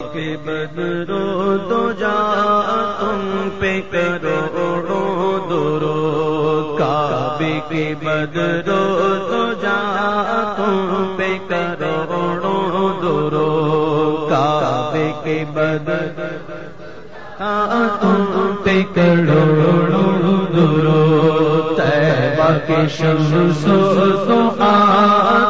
بدرو دو جا تم پہ کرو درو کعبے کے بدرو دو جا تم پہ کرو درو کعبے کے بدر تم پہ کرو درو تیبہ کے شمس سو آ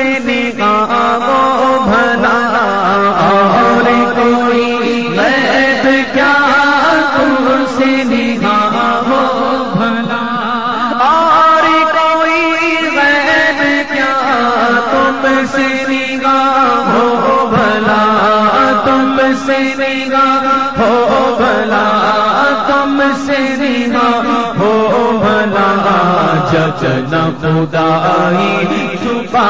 سے نگاہ وہ بھلا، اور کوئی غیب کیا تم سے نگاہ وہ بھلا؟ اور کوئی غیب کیا تم سے نگاہ ہو بھلا؟ تم سے نگاہ ہو بھلا، تم سے نگاہ ہو بھلا۔ جچن خدائی چھپا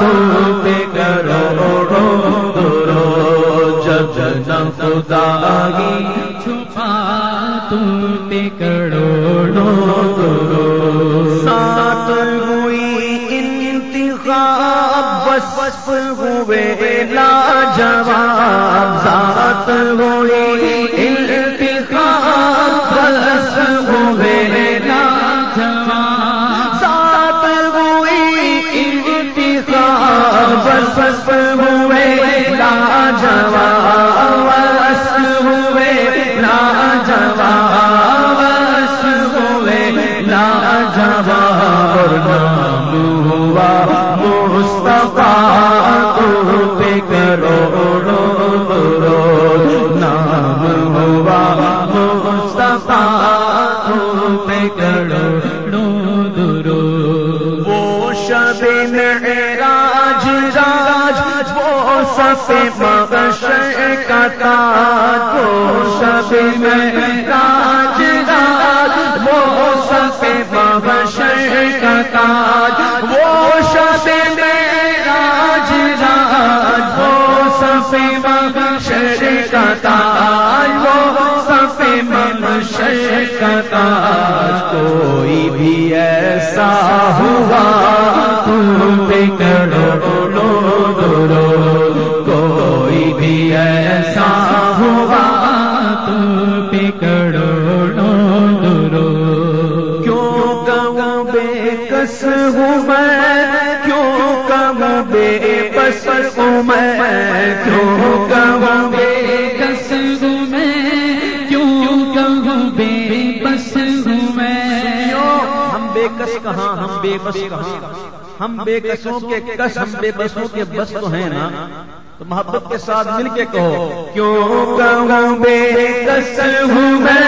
تم پہ کرو رو درو جچن خدائی چھپا تم پہ کرو رو درو سات ہوئی انتخاب بس بس ہوئے لا جواب سات ہوئی پہ کرو درو. وہ شب معراج راج، وہ سب مغشر کا تاج. وہ شب معراج راج، وہ سب مغشر کا تاج. وہ شب معراج راج، وہ سب مغشر کا تاج. ہوا۔ تم پہ کرو لو کوئی بھی ایسا ہوا۔ تم پہ کرو لو درو۔ کیوں کہوں بے کس ہوں میں؟ کیوں کہوں بے بس ہوں میں؟ کیوں کہوں کہاں ہم بے بس کہاں؟ ہم بے کسوں کے کس ہم بے بسوں کے بس تو ہیں نا؟ تو محبت کے ساتھ مل کے کہو کیوں کہوں بے کس ہوں میں؟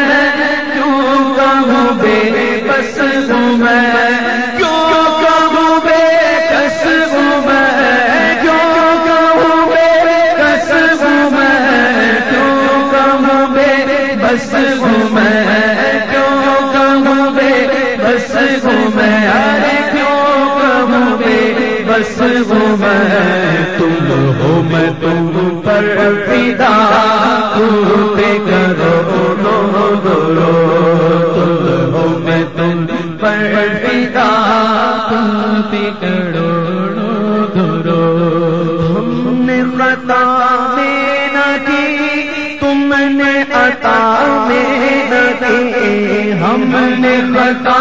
کیوں کہوں بے بس ہوں میں؟ ہوں میں تم ہو، میں تم پر پیدا پہ کرو لو گرو تم ہو، میں تم پر پیدا پہ کرو گرو ہم نے خطا میں نہ کی، تم نے عطا میں نہ کی۔ ہم نے خطا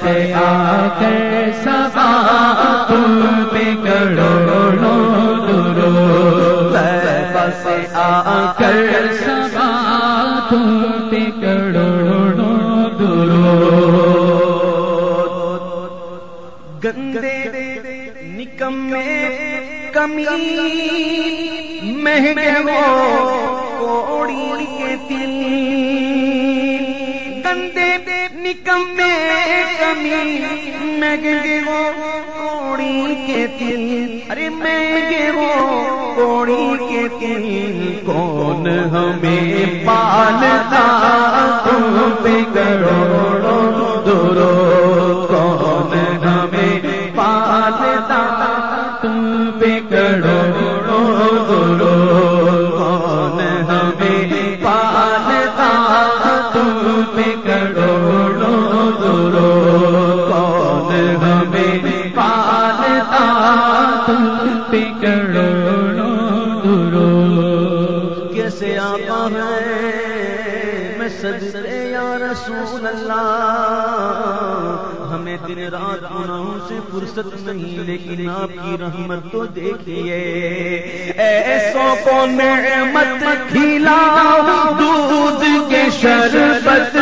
سے آ کر سبا تم پہ کروڑوں درو طیبہ آ کر سبا تم پہ کروڑوں درو گندے نکمے کمی مہنگے وہ کوڑی کے تل گندے کم میں کمی میں گے وہ کوڑی کے دل ارے میں گے وہ کوڑی کے دل کون ہمیں پا ہمیں پالتا تم پہ کروڑوں درو کیسے آقا ہے؟ میں صدقے یا رسول اللہ۔ ہمیں دن رات گناہوں سے فرصت نہیں، لیکن آپ کی رحمت تو دیکھیے۔ ایسوں کو نعمت کھلاؤ دودھ کے شربت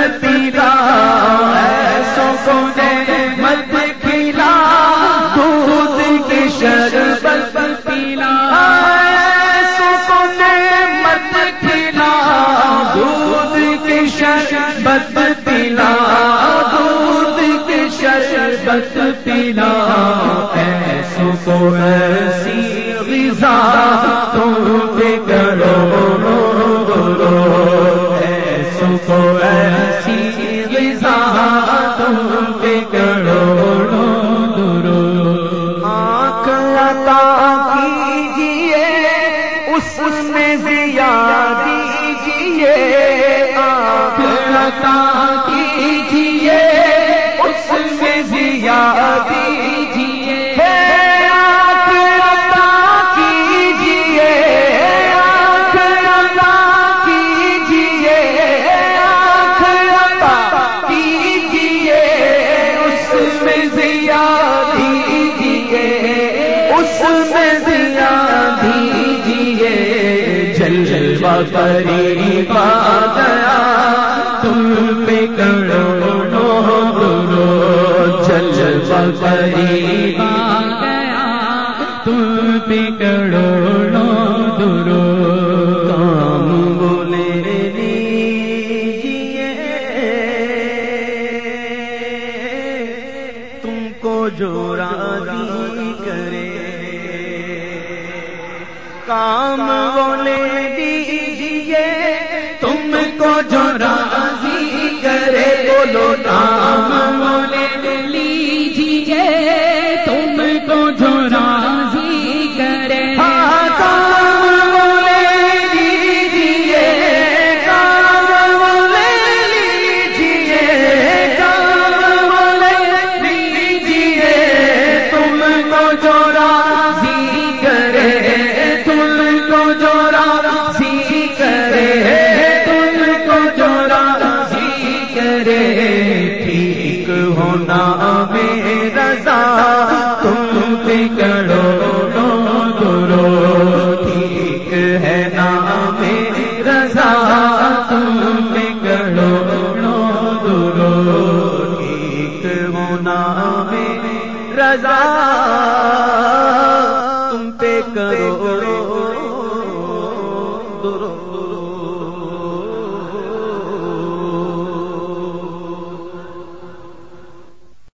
شربت پیلا ایسوں کو ایسی غذا تم پہ کرو ایسوں کو ایسی غذا تم پہ کرو آنکھ اس میں ضیا دیجیے آنکھ عطا اس میں دیا دیجیے، جلوہ پری پا گیا۔ تم پہ کروڑوں درو جلوہ پری پا گیا۔ تم پہ کروڑوں